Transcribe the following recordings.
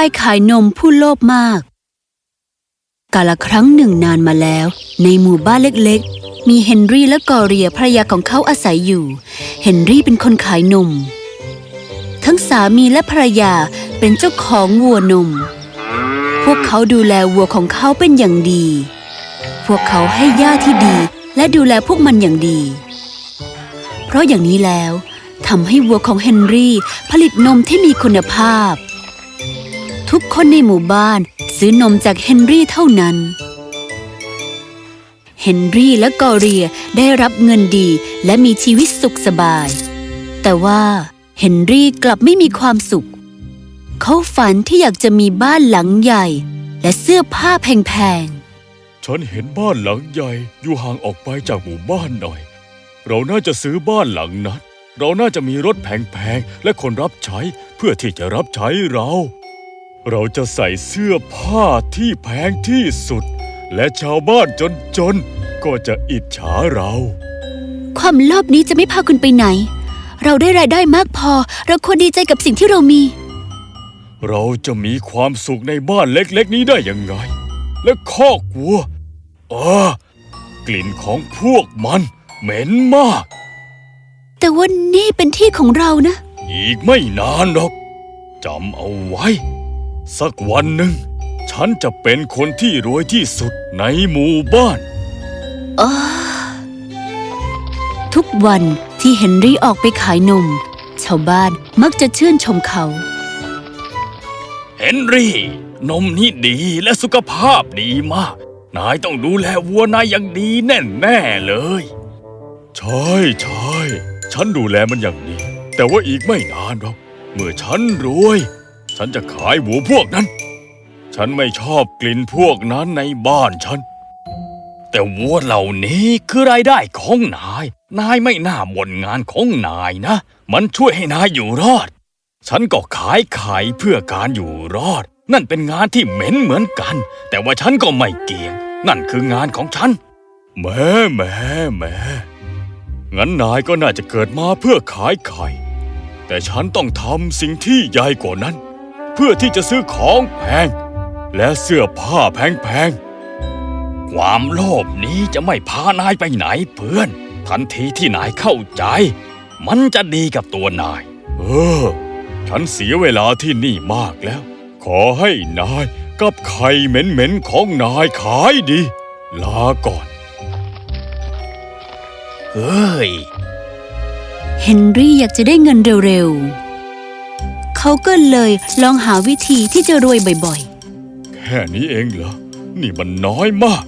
ายขายนมผู้โลภมาก กาลครั้งหนึ่งนานมาแล้ว ในหมู่บ้านเล็กๆ มีเฮนรี่และกอเรียภรรยาของเขาอาศัยอยู่ เฮนรี่เป็นคนขายนม ทั้งสามีและภรรยาเป็นเจ้าของวัวนม พวกเขาดูแลวัวของเขาเป็นอย่างดี พวกเขาให้หญ้าที่ดีและดูแลพวกมันอย่างดี เพราะอย่างนี้แล้วทำให้วัวของเฮนรี่ผลิตนมที่มีคุณภาพ ทุกคนในหมู่บ้านซื้อนมจากเฮนรี่เท่านั้น เฮนรี่และกอเรียได้รับเงินดีและมีชีวิตสุขสบาย แต่ว่าเฮนรี่กลับไม่มีความสุข เขาฝันที่อยากจะมีบ้านหลังใหญ่ และเสื้อผ้าแพงๆ ฉันเห็นบ้านหลังใหญ่อยู่ห่างออกไปจากหมู่บ้านหน่อย เราน่าจะซื้อบ้านหลังนั้น เราน่าจะมีรถแพงๆ และคนรับใช้เพื่อที่จะรับใช้เรา เราจะใส่เสื้อผ้าที่แพงที่สุด และชาวบ้านจนๆ ก็จะอิจฉาเราๆความโลภนี้จะไม่พาคุณไปไหน เราได้รายได้มากพอ เราควรดีใจกับสิ่งที่เรามี เราจะมีความสุขในบ้านเล็กๆ นี้ได้ยังไง และคอกวัวเออกลิ่นของพวกมันเหม็นมาก แต่ว่านี่เป็นที่ของเรานะ อีกไม่นานหรอกจำเอาไว้ สักวันหนึ่ง ฉันจะเป็นคนที่รวยที่สุดในหมู่บ้านอ้าทุกวันที่เฮนรี่ออกไปขายนม ชาวบ้านมักจะชื่นชมเขา เฮนรี่ นมนี่ดีและสุขภาพดีมาก นายต้องดูแลวัวนายอย่างดีแน่แน่ๆเลย ใช่ใช่ฉันดูแลมันอย่างดี แต่ว่าอีกไม่นานหรอกเมื่อฉันรวย ฉันจะขายวัวพวกนั้น ฉันไม่ชอบกลิ่นพวกนั้นในบ้านฉัน แต่วัวเหล่านี้คือรายได้ของนาย นายไม่น่าบ่นงานของนายนะ มันช่วยให้นายอยู่รอด ฉันก็ขายไข่เพื่อการอยู่รอด นั่นเป็นงานที่เหม็นเหมือนกัน แต่ว่าฉันก็ไม่เกี่ยง นั่นคืองานของฉันแม่แม่แม่งั้นนายก็น่าจะเกิดมาเพื่อขายไข่ แต่ฉันต้องทำสิ่งที่ใหญ่กว่านั้น เพื่อที่จะซื้อของแพง และเสื้อผ้าแพงๆ ความโลภนี้จะไม่พานายไปไหนเพื่อน ทันทีที่นายเข้าใจ มันจะดีกับตัวนาย เออ ฉันเสียเวลาที่นี่มากแล้ว ขอให้นายกับไข่เหม็นๆของนายขายดี ลาก่อน เฮ้ย เฮนรี่อยากจะได้เงินเร็วๆ เขาก็เลยลองหาวิธีที่จะรวยบ่อยๆ แค่นี้เองเหรอ นี่มันน้อยมาก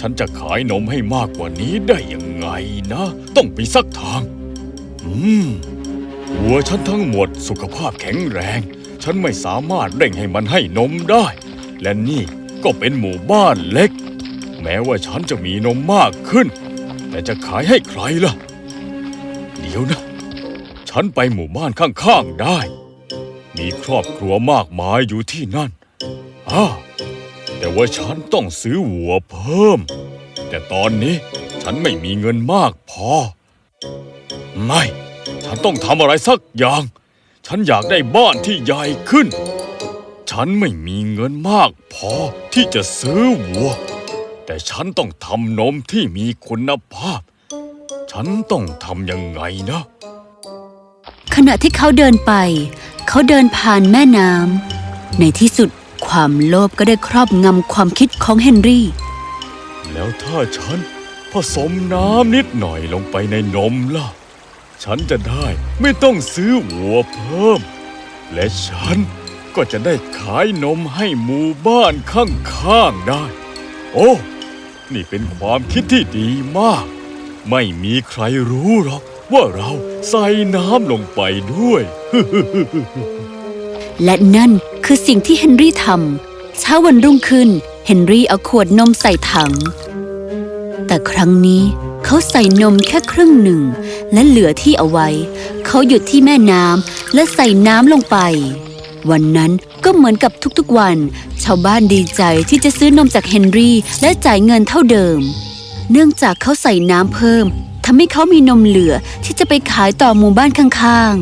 ฉันจะขายนมให้มากกว่านี้ได้ยังไงนะ ต้องมีสักทาง อืมวัวฉันทั้งหมดสุขภาพแข็งแรง ฉันไม่สามารถเร่งให้มันให้นมได้ และนี่ก็เป็นหมู่บ้านเล็ก แม้ว่าฉันจะมีนมมากขึ้น แต่จะขายให้ใครล่ะ เดี๋ยวนะ ฉันไปหมู่บ้านข้างๆได้ มีครอบครัวมากมายอยู่ที่นั่นอ้าแต่ว่าฉันต้องซื้อวัวเพิ่ม แต่ตอนนี้ฉันไม่มีเงินมากพอ ไม่ ฉันต้องทำอะไรสักอย่าง ฉันอยากได้บ้านที่ใหญ่ขึ้น ฉันไม่มีเงินมากพอที่จะซื้อวัว แต่ฉันต้องทำนมที่มีคุณภาพ ฉันต้องทำยังไงนะ ขณะที่เขาเดินไป เขาเดินผ่านแม่น้ำในที่สุดความโลภก็ได้ครอบงำความคิดของเฮนรี่ แล้วถ้าฉันผสมน้ำนิดหน่อยลงไปในนมล่ะ ฉันจะได้ไม่ต้องซื้อวัวเพิ่ม และฉันก็จะได้ขายนมให้หมู่บ้านข้างๆได้ โอ้ นี่เป็นความคิดที่ดีมาก ไม่มีใครรู้หรอก ว่าเราใส่น้ำลงไปด้วย และนั่นคือสิ่งที่เฮนรี่ทำเช้าวันรุ่งขึ้น เฮนรี่เอาขวดนมใส่ถัง แต่ครั้งนี้เขาใส่นมแค่ครึ่งหนึ่ง และเหลือที่เอาไว้ เขาหยุดที่แม่น้ำและใส่น้ำลงไป วันนั้นก็เหมือนกับทุกๆวัน ชาวบ้านดีใจที่จะซื้อนมจากเฮนรี่และจ่ายเงินเท่าเดิม เนื่องจากเขาใส่น้ำเพิ่ม ทำให้เขามีนมเหลือที่จะไปขายต่อหมู่บ้านข้าง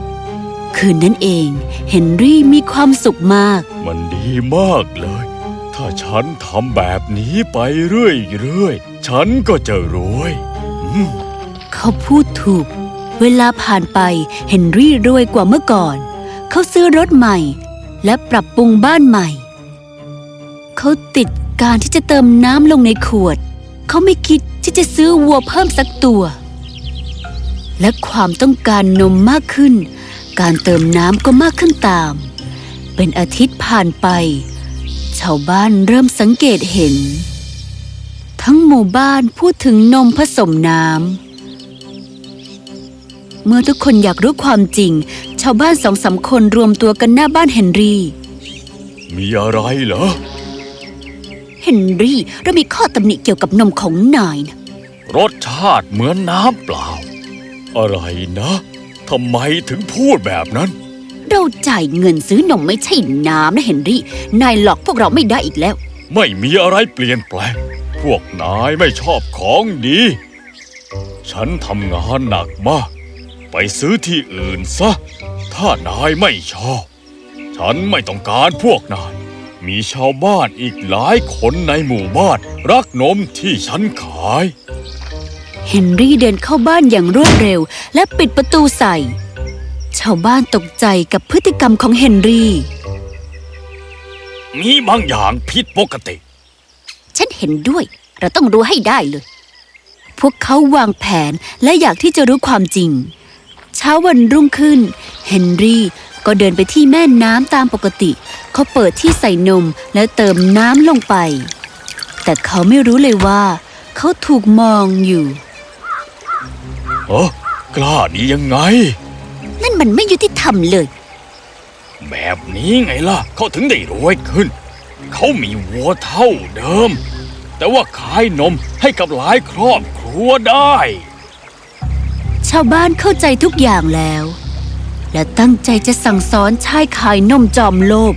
ๆ คืนนั้นเองเฮนรี่มีความสุขมาก มันดีมากเลย ถ้าฉันทำแบบนี้ไปเรื่อยๆ ฉันก็จะรวยอืมเขาพูดถูก เวลาผ่านไปเฮนรี่รวยกว่าเมื่อก่อน เขาซื้อรถใหม่ และปรับปรุงบ้านใหม่ เขาติดการที่จะเติมน้ำลงในขวด เขาไม่คิด ที่จะซื้อวัวเพิ่มสักตัว และความต้องการนมมากขึ้น การเติมน้ำก็มากขึ้นตาม เป็นอาทิตย์ผ่านไป ชาวบ้านเริ่มสังเกตเห็น ทั้งหมู่บ้านพูดถึงนมผสมน้ำเมื่อทุกคนอยากรู้ความจริง ชาวบ้านสองสามคนรวมตัวกันหน้าบ้านเฮนรี่ มีอะไรเหรอ เฮนรี่ เรามีข้อตำหนิเกี่ยวกับนมของนายนะรสชาติเหมือนน้ำเปล่า อะไรนะทำไมถึงพูดแบบนั้น เราจ่ายเงินซื้อนมไม่ใช่น้ำนะเฮนรี่ นายหลอกพวกเราไม่ได้อีกแล้ว ไม่มีอะไรเปลี่ยนแปลง พวกนายไม่ชอบของดี ฉันทำงานหนักมาก ไปซื้อที่อื่นซะ ถ้านายไม่ชอบ ฉันไม่ต้องการพวกนาย มีชาวบ้านอีกหลายคนในหมู่บ้าน รักนมที่ฉันขาย เฮนรี่เดินเข้าบ้านอย่างรวดเร็ว และปิดประตูใส่ ชาวบ้านตกใจกับพฤติกรรมของเฮนรี่ มีบางอย่างผิดปกติ ฉันเห็นด้วย เราต้องรู้ให้ได้เลย พวกเขาวางแผนและอยากที่จะรู้ความจริง เช้าวันรุ่งขึ้น เฮนรี่ ก็เดินไปที่แม่น้ำตามปกติ เขาเปิดที่ใส่นมและเติมน้ำลงไป แต่เขาไม่รู้เลยว่า เขาถูกมองอยู่เออกล้าดียังไง นั่นมันไม่ยุติธรรมเลย แบบนี้ไงล่ะ เขาถึงได้รวยขึ้น เขามีวัวเท่าเดิม แต่ว่าขายนมให้กับหลายครอบครัวได้ ชาวบ้านเข้าใจทุกอย่างแล้ว และตั้งใจจะสั่งสอนชายขายนมจอมโลภ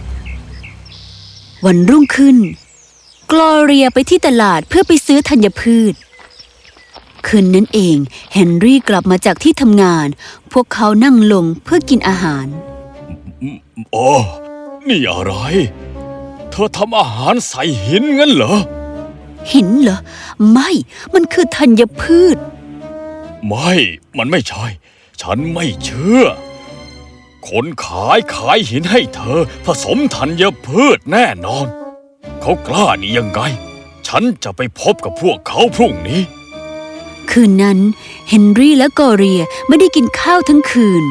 วันรุ่งขึ้น กลอเรียไปที่ตลาดเพื่อไปซื้อธัญพืช คืนนั้นเองเฮนรี่กลับมาจากที่ทำงาน พวกเขานั่งลงเพื่อกินอาหารโอ้นี่อะไร เธอทำอาหารใส่หินงั้นเหรอ หินเหรอ ไม่ มันคือธัญพืช ไม่ มันไม่ใช่ ฉันไม่เชื่อ คนขายขายหินให้เธอ ผสมธัญพืชแน่นอน เขากล้านี่ยังไง ฉันจะไปพบกับพวกเขาพรุ่งนี้ คืนนั้น เฮนรี่และกอเรียไม่ได้กินข้าวทั้งคืน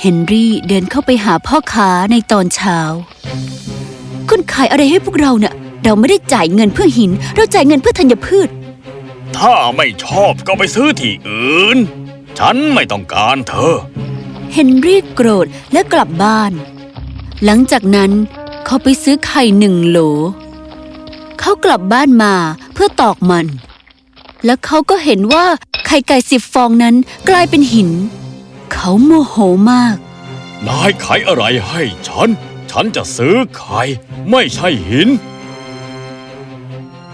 เฮนรี่เดินเข้าไปหาพ่อค้าในตอนเช้า คุณขายอะไรให้พวกเราเนะ่ะ เราไม่ได้จ่ายเงินเพื่อหิน เราจ่ายเงินเพื่อธัญพืช ถ้าไม่ชอบก็ไปซื้อที่อื่น ฉันไม่ต้องการเธอ เฮนรี่โกรธและกลับบ้าน หลังจากนั้นเขาไปซื้อไข่หนึ่งโหล เขากลับบ้านมาเพื่อตอกมัน แล้วเขาก็เห็นว่าไข่ไก่สิบฟองนั้นกลายเป็นหิน เขาโมโหมาก นายขายอะไรให้ฉัน ฉันจะซื้อไข่ไม่ใช่หิน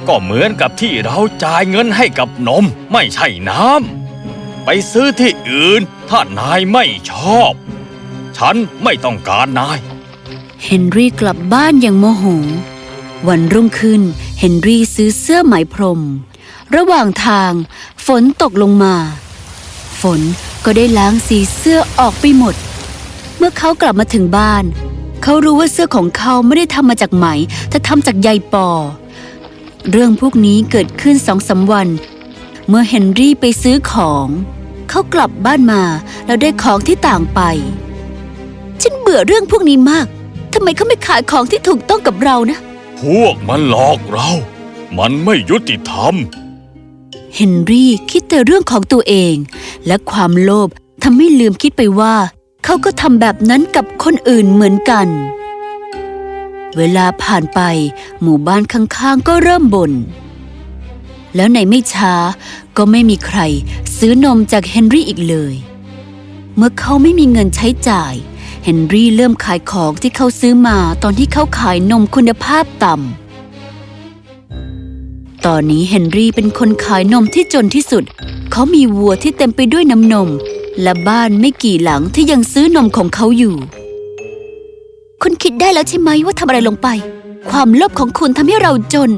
ก็เหมือนกับที่เราจ่ายเงินให้กับนม ไม่ใช่น้ำไปซื้อที่อื่น ถ้านายไม่ชอบ ฉันไม่ต้องการนาย เฮนรี่กลับบ้านอย่างโมโห วันรุ่งขึ้น เฮนรี่ซื้อเสื้อไหมพรม ระหว่างทาง ฝนตกลงมา ฝนก็ได้ล้างสีเสื้อออกไปหมด เมื่อเขากลับมาถึงบ้าน เขารู้ว่าเสื้อของเขาไม่ได้ทำมาจากไหม แต่ทำจากใยปอ เรื่องพวกนี้เกิดขึ้นสองสามวัน เมื่อเฮนรี่ไปซื้อของ เขากลับบ้านมาแล้วได้ของที่ต่างไป ฉันเบื่อเรื่องพวกนี้มากทำไมเขาไม่ขายของที่ถูกต้องกับเรานะ พวกมันหลอกเรา มันไม่ยุติธรรม เฮนรี่คิดแต่เรื่องของตัวเอง และความโลภทำให้ลืมคิดไปว่า เขาก็ทำแบบนั้นกับคนอื่นเหมือนกัน เวลาผ่านไปหมู่บ้านข้างๆก็เริ่มบน่น แล้วในไม่ช้าก็ไม่มีใครซื้อนมจากเฮนรี่อีกเลย เมื่อเขาไม่มีเงินใช้จ่าย เฮนรี่เริ่มขายของที่เขาซื้อมาตอนที่เขาขายนมคุณภาพต่ำ ตอนนี้เฮนรี่เป็นคนขายนมที่จนที่สุด เขามีวัวที่เต็มไปด้วยน้ำนม และบ้านไม่กี่หลังที่ยังซื้อนมของเขาอยู่คุณคิดได้แล้วใช่ไหมว่าทำอะไรลงไป ความโลภของคุณทำให้เราจน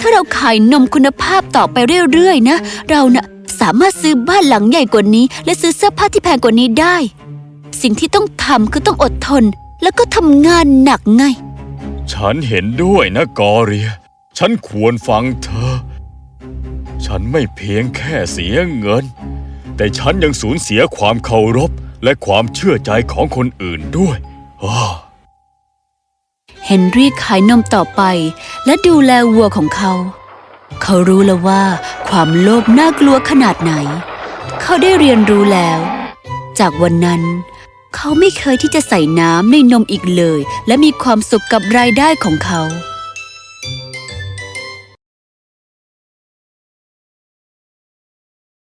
ถ้าเราขายนมคุณภาพต่อไปเรื่อยๆนะ เราน่ะสามารถซื้อบ้านหลังใหญ่กว่านี้ และซื้อเสื้อผ้าที่แพงกว่านี้ได้ สิ่งที่ต้องทำคือต้องอดทน แล้วก็ทำงานหนักไง ฉันเห็นด้วยนะกอเรีย ฉันควรฟังเธอ ฉันไม่เพียงแค่เสียเงิน แต่ฉันยังสูญเสียความเคารพและความเชื่อใจของคนอื่นด้วยอ้า เฮนรี่ขายนมต่อไปและดูแลวัวของเขา เขารู้แล้วว่าความโลภน่ากลัวขนาดไหน เขาได้เรียนรู้แล้ว จากวันนั้น เขาไม่เคยที่จะใส่น้ำในนมอีกเลย และมีความสุขกับรายได้ของเขา